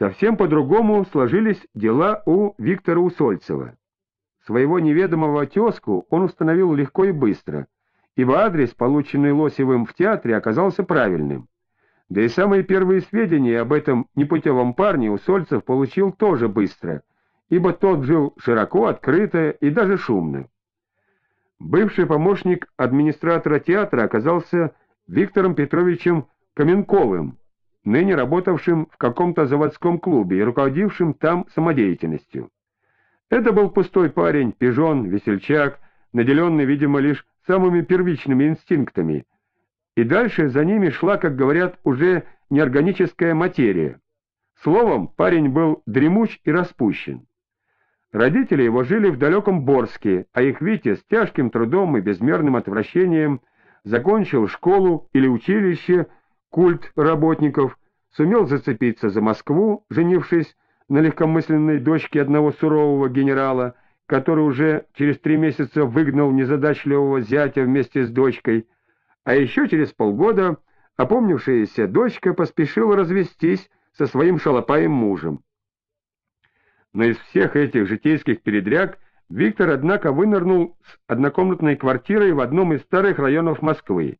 Совсем по-другому сложились дела у Виктора Усольцева. Своего неведомого тезку он установил легко и быстро, ибо адрес, полученный Лосевым в театре, оказался правильным. Да и самые первые сведения об этом непутевом парне Усольцев получил тоже быстро, ибо тот жил широко, открыто и даже шумно. Бывший помощник администратора театра оказался Виктором Петровичем Каменковым, ныне работавшим в каком-то заводском клубе и руководившим там самодеятельностью. Это был пустой парень, пижон, весельчак, наделенный, видимо, лишь самыми первичными инстинктами, и дальше за ними шла, как говорят, уже неорганическая материя. Словом, парень был дремуч и распущен. Родители его жили в далеком Борске, а их Витя с тяжким трудом и безмерным отвращением закончил школу или училище, культ работников, сумел зацепиться за Москву, женившись на легкомысленной дочке одного сурового генерала, который уже через три месяца выгнал незадачливого зятя вместе с дочкой, а еще через полгода опомнившаяся дочка поспешила развестись со своим шалопаем мужем. Но из всех этих житейских передряг Виктор, однако, вынырнул с однокомнатной квартирой в одном из старых районов Москвы.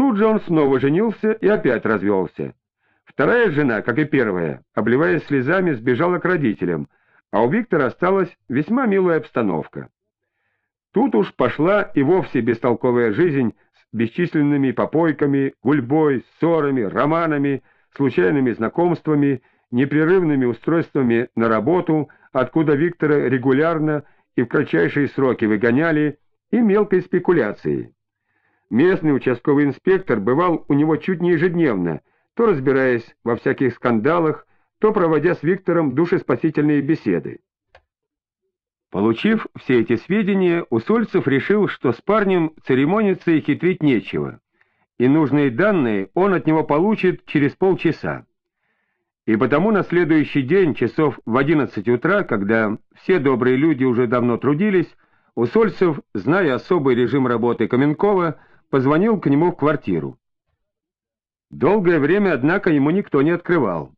Тут же он снова женился и опять развелся. Вторая жена, как и первая, обливаясь слезами, сбежала к родителям, а у Виктора осталась весьма милая обстановка. Тут уж пошла и вовсе бестолковая жизнь с бесчисленными попойками, гульбой, ссорами, романами, случайными знакомствами, непрерывными устройствами на работу, откуда Виктора регулярно и в кратчайшие сроки выгоняли, и мелкой спекуляцией. Местный участковый инспектор бывал у него чуть не ежедневно, то разбираясь во всяких скандалах, то проводя с Виктором душеспасительные беседы. Получив все эти сведения, Усольцев решил, что с парнем церемониться и хитрить нечего, и нужные данные он от него получит через полчаса. И потому на следующий день, часов в одиннадцать утра, когда все добрые люди уже давно трудились, Усольцев, зная особый режим работы Каменкова, позвонил к нему в квартиру. Долгое время, однако, ему никто не открывал.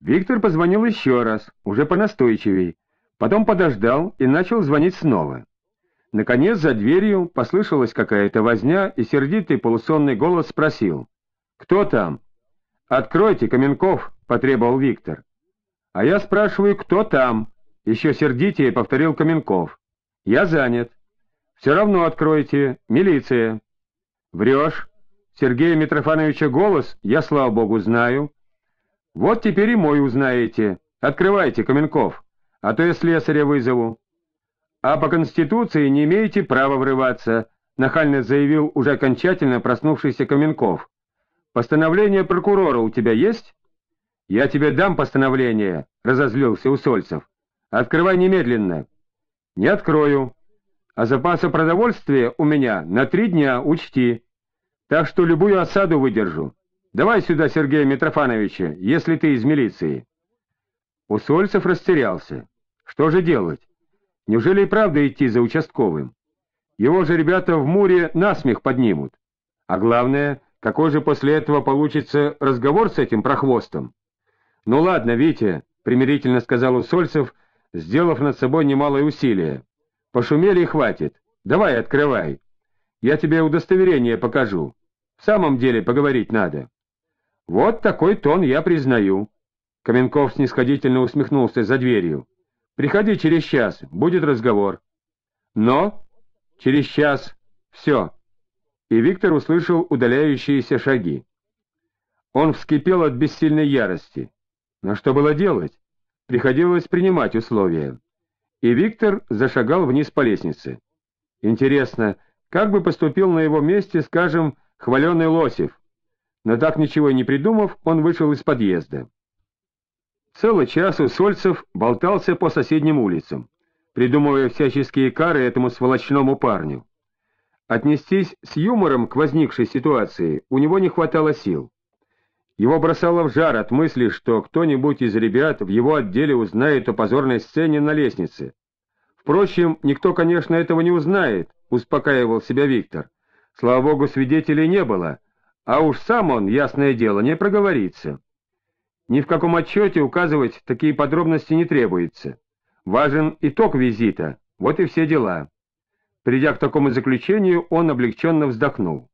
Виктор позвонил еще раз, уже понастойчивей, потом подождал и начал звонить снова. Наконец за дверью послышалась какая-то возня, и сердитый полусонный голос спросил. «Кто там?» «Откройте, Каменков!» — потребовал Виктор. «А я спрашиваю, кто там?» — еще сердитее повторил Каменков. «Я занят». «Все равно откройте. Милиция». «Врешь. Сергея Митрофановича голос я, слава богу, знаю. Вот теперь и мой узнаете. Открывайте, Каменков, а то я слесаря вызову. А по Конституции не имеете права врываться, нахально заявил уже окончательно проснувшийся Каменков. Постановление прокурора у тебя есть? Я тебе дам постановление, разозлился Усольцев. Открывай немедленно. Не открою. А запаса продовольствия у меня на три дня учти так что любую осаду выдержу. Давай сюда Сергея Митрофановича, если ты из милиции». Усольцев растерялся. Что же делать? Неужели и правда идти за участковым? Его же ребята в Муре насмех поднимут. А главное, какой же после этого получится разговор с этим прохвостом? «Ну ладно, Витя», — примирительно сказал Усольцев, сделав над собой немалое усилие. «Пошумели и хватит. Давай, открывай. Я тебе удостоверение покажу. В самом деле поговорить надо. Вот такой тон я признаю. Каменков снисходительно усмехнулся за дверью. Приходи через час, будет разговор. Но через час все. И Виктор услышал удаляющиеся шаги. Он вскипел от бессильной ярости. Но что было делать? Приходилось принимать условия. И Виктор зашагал вниз по лестнице. Интересно, как бы поступил на его месте, скажем, хваленый Лосев? Но так ничего и не придумав, он вышел из подъезда. Целый час Усольцев болтался по соседним улицам, придумывая всяческие кары этому сволочному парню. Отнестись с юмором к возникшей ситуации у него не хватало сил. Его бросало в жар от мысли, что кто-нибудь из ребят в его отделе узнает о позорной сцене на лестнице. Впрочем, никто, конечно, этого не узнает, успокаивал себя Виктор. Слава богу, свидетелей не было, а уж сам он, ясное дело, не проговорится. Ни в каком отчете указывать такие подробности не требуется. Важен итог визита, вот и все дела. Придя к такому заключению, он облегченно вздохнул.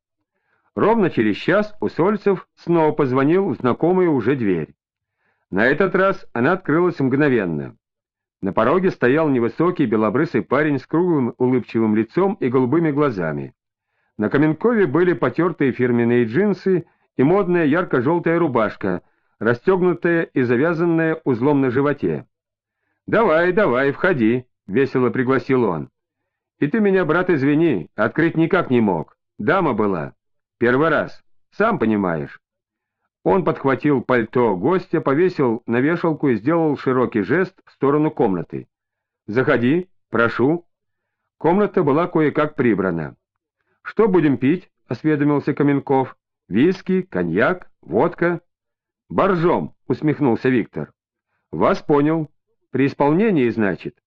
Ровно через час Усольцев снова позвонил в знакомую уже дверь. На этот раз она открылась мгновенно. На пороге стоял невысокий белобрысый парень с круглым улыбчивым лицом и голубыми глазами. На Каменкове были потертые фирменные джинсы и модная ярко-желтая рубашка, расстегнутая и завязанная узлом на животе. «Давай, давай, входи», — весело пригласил он. «И ты меня, брат, извини, открыть никак не мог. Дама была. Первый раз. Сам понимаешь». Он подхватил пальто гостя, повесил на вешалку и сделал широкий жест в сторону комнаты. «Заходи, прошу». Комната была кое-как прибрана. «Что будем пить?» — осведомился Каменков. «Виски, коньяк, водка?» «Боржом», — усмехнулся Виктор. «Вас понял. При исполнении, значит?»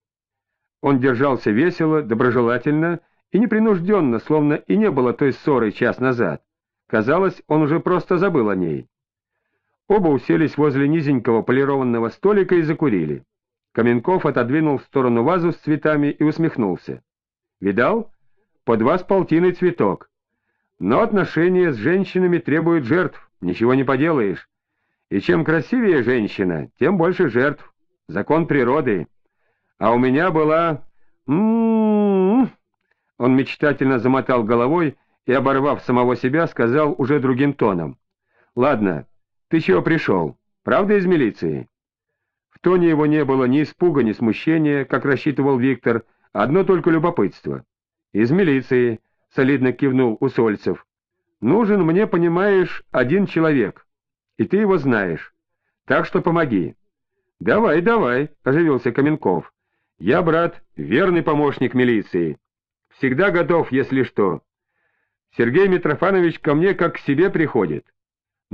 Он держался весело, доброжелательно и непринужденно, словно и не было той ссоры час назад. Казалось, он уже просто забыл о ней. Оба уселись возле низенького полированного столика и закурили. Каменков отодвинул в сторону вазу с цветами и усмехнулся. «Видал? Под вас полтиный цветок. Но отношения с женщинами требуют жертв, ничего не поделаешь. И чем красивее женщина, тем больше жертв. Закон природы. А у меня была... М-м-м. Он мечтательно замотал головой и, оборвав самого себя, сказал уже другим тоном. «Ладно, ты чего пришел? Правда из милиции?» В тоне его не было ни испуга, ни смущения, как рассчитывал Виктор, одно только любопытство. «Из милиции», — солидно кивнул Усольцев. «Нужен мне, понимаешь, один человек, и ты его знаешь, так что помоги». «Давай, давай», — оживился Каменков. «Я, брат, верный помощник милиции. Всегда готов, если что. Сергей Митрофанович ко мне как к себе приходит.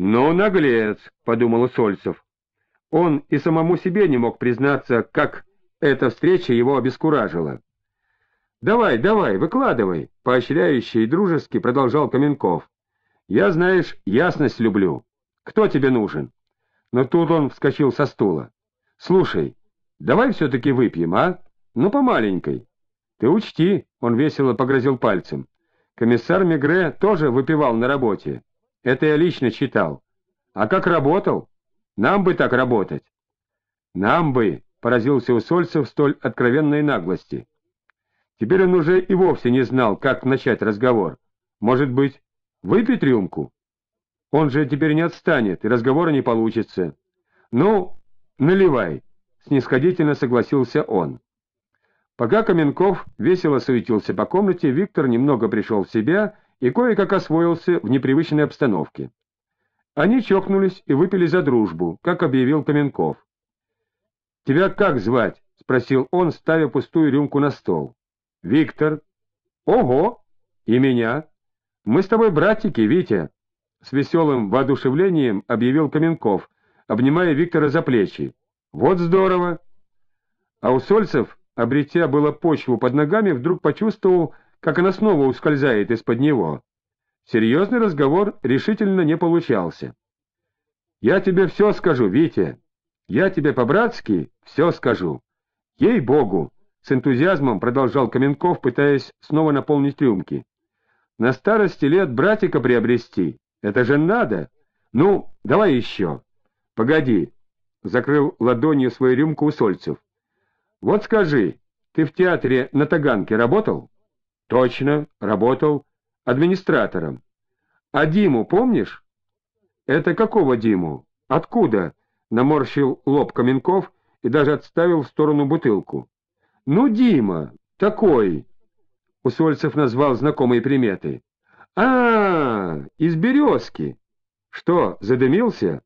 «Ну, наглец», — подумал Усольцев. Он и самому себе не мог признаться, как эта встреча его обескуражила. «Давай, давай, выкладывай», — поощряюще и дружески продолжал Каменков. «Я, знаешь, ясность люблю. Кто тебе нужен?» Но тут он вскочил со стула. «Слушай, давай все-таки выпьем, а? Ну, по маленькой». «Ты учти», — он весело погрозил пальцем. «Комиссар Мегре тоже выпивал на работе. Это я лично читал. А как работал? Нам бы так работать. Нам бы, — поразился Усольцев столь откровенной наглости. Теперь он уже и вовсе не знал, как начать разговор. Может быть, выпить рюмку? Он же теперь не отстанет, и разговора не получится. Ну, наливай, — снисходительно согласился он. Пока Каменков весело суетился по комнате, Виктор немного пришел в себя и кое-как освоился в непривычной обстановке. Они чокнулись и выпили за дружбу, как объявил Каменков. — Тебя как звать? — спросил он, ставя пустую рюмку на стол. — Виктор. — Ого! И меня. Мы с тобой братики, Витя. С веселым воодушевлением объявил Каменков, обнимая Виктора за плечи. — Вот здорово! А Усольцев, обретя было почву под ногами, вдруг почувствовал, как она снова ускользает из-под него. Серьезный разговор решительно не получался. «Я тебе все скажу, Витя. Я тебе по-братски все скажу. Ей-богу!» — с энтузиазмом продолжал Каменков, пытаясь снова наполнить рюмки. «На старости лет братика приобрести. Это же надо. Ну, давай еще. Погоди!» — закрыл ладонью свою рюмку у Сольцев. «Вот скажи, ты в театре на Таганке работал?» Точно, работал администратором. А Диму помнишь? Это какого Диму? Откуда? Наморщил лоб Каменков и даже отставил в сторону бутылку. Ну, Дима, такой. Усольцев назвал знакомые приметы. А, -а, -а из березки. Что, задымился?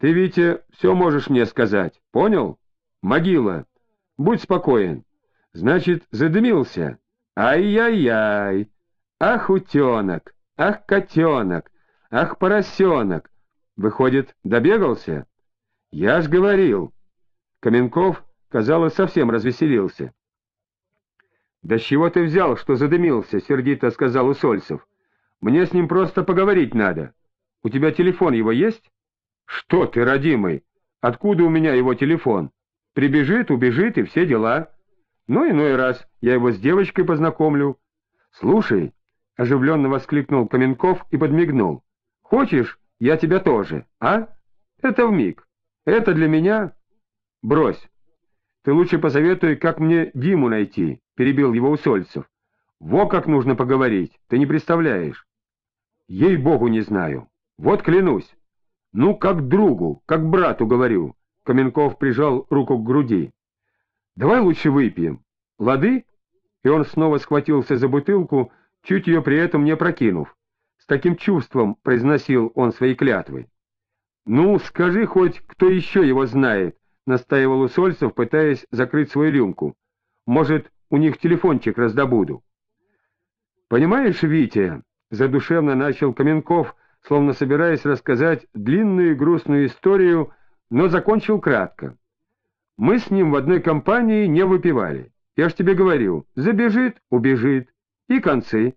Ты, Витя, все можешь мне сказать, понял? Могила. Будь спокоен. Значит, задымился. Ай-яй-яй! Ах, утенок! Ах, котенок! Ах, поросенок! Выходит, добегался? Я ж говорил. Каменков, казалось, совсем развеселился. «Да с чего ты взял, что задымился?» — сердито сказал Усольцев. «Мне с ним просто поговорить надо. У тебя телефон его есть?» Что ты, родимый? Откуда у меня его телефон? Прибежит, убежит и все дела. Ну, иной раз я его с девочкой познакомлю. Слушай, — оживленно воскликнул Каменков и подмигнул. Хочешь, я тебя тоже, а? Это в миг. Это для меня? Брось. Ты лучше посоветуй, как мне Диму найти, — перебил его Усольцев. Во как нужно поговорить, ты не представляешь. Ей-богу, не знаю. Вот клянусь. Ну, как другу, как брату говорю. Каменков прижал руку к груди. Давай лучше выпьем. Лады? И он снова схватился за бутылку, чуть ее при этом не прокинув. С таким чувством произносил он свои клятвы. «Ну, скажи хоть, кто еще его знает», — настаивал Усольцев, пытаясь закрыть свою рюмку. «Может, у них телефончик раздобуду». «Понимаешь, Витя», — задушевно начал Каменков, словно собираясь рассказать длинную и грустную историю, но закончил кратко. «Мы с ним в одной компании не выпивали. Я ж тебе говорю, забежит — убежит. И концы.